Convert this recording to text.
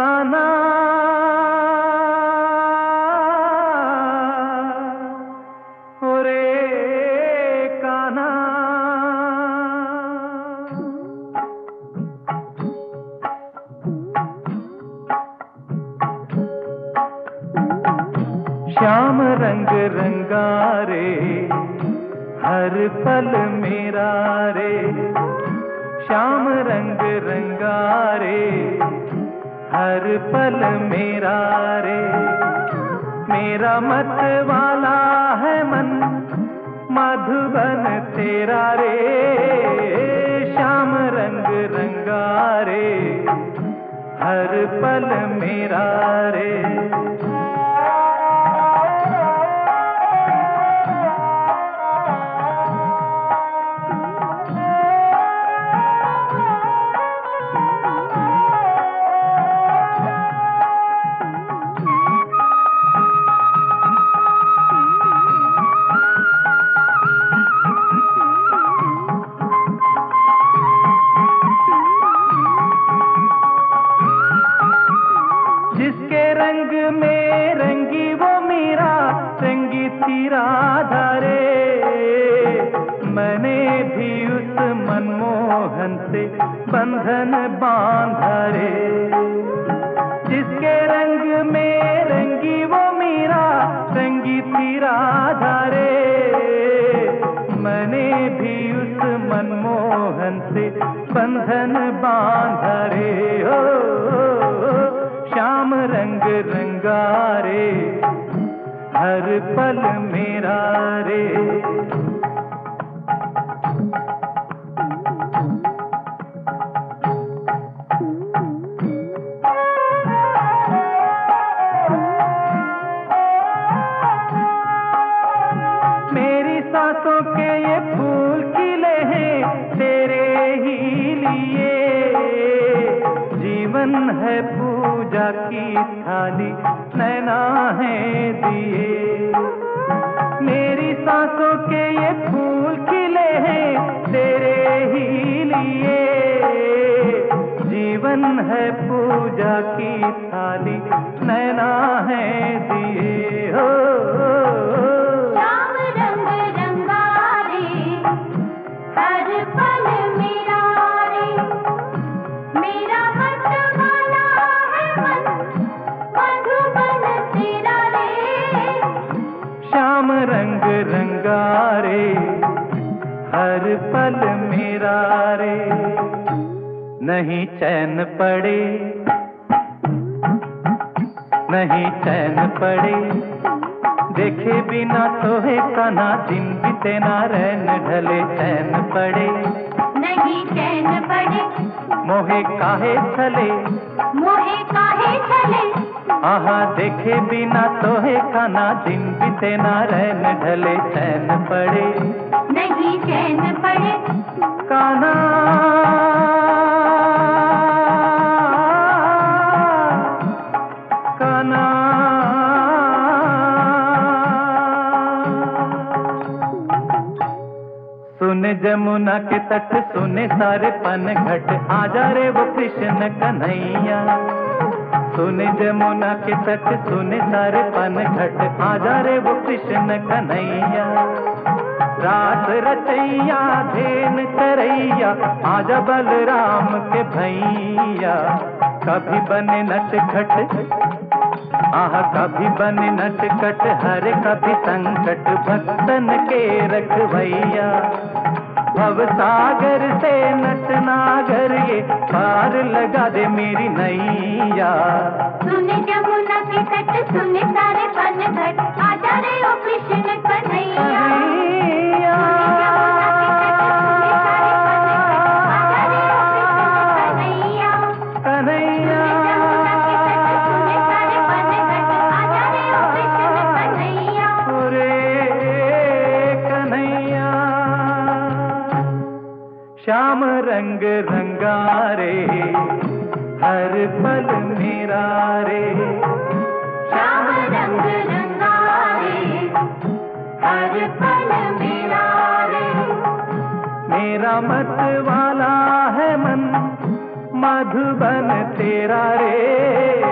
Oh, no. Shyam रंग रंगारे, हर पल मेरा रे। श्याम रंग रंगारे, हर पल मेरा रे। मेरा मत वाला है मन, मधुबन तेरा रे। श्याम रंग रंगारे, हर पल मेरा रे। थी राधा रे मैंने भी उस मनमोहन से बंधन बांधा रे जिसके रंग में रंगी वो मीरा रंगी थी राधा रे मैंने भी उस मनमोहन से बंधन बांधा रे हो श्याम रंग रंगारे हर पल मेरा रे। मेरी सांसों के ये फूल खिले हैं तेरे ही लिए। जीवन है पूजा की थाली नैना है दिए। मेरी सांसों के ये फूल खिले हैं तेरे ही लिए। जीवन है पूजा की थाली, नैना है दिए। हो श्याम रंग रंगारे हर पल मेरा रे नहीं चैन पड़े नहीं चैन पड़े। देखे बिना तो है काना दिन बीते ना रैन ढले चैन पड़े। नहीं चैन पड़े। मोहे काहे छले? मोहे काहे चले आहा देखे बिना तो है काना दिन बीते ना रैन ढले चैन पड़े। नहीं चैन पड़े। काना। काना। सुने जमुना के तट सुने सारे पन घट आजा रे वो कृष्ण कन्हैया। सुने जमुना के तट सुने सारे पन घट आजा रे वो कृष्ण कन्हैया। रात रचैया धेन करैया आजा बलराम के भैया। कभी बने खट आह, कभी बने कट हरे कभी संकट, भक्तन के रखवैया भव सागर से नटनागर ये पार लगा दे मेरी नैया। सुन जमुना के तट, सुन सारे पन घट आजा रे ओ श्याम रंग रंगारे हर पल मेरा रे श्याम रंग रंगारे हर पल मेरा रे मेरा मत वाला है मन मधुबन तेरा रे।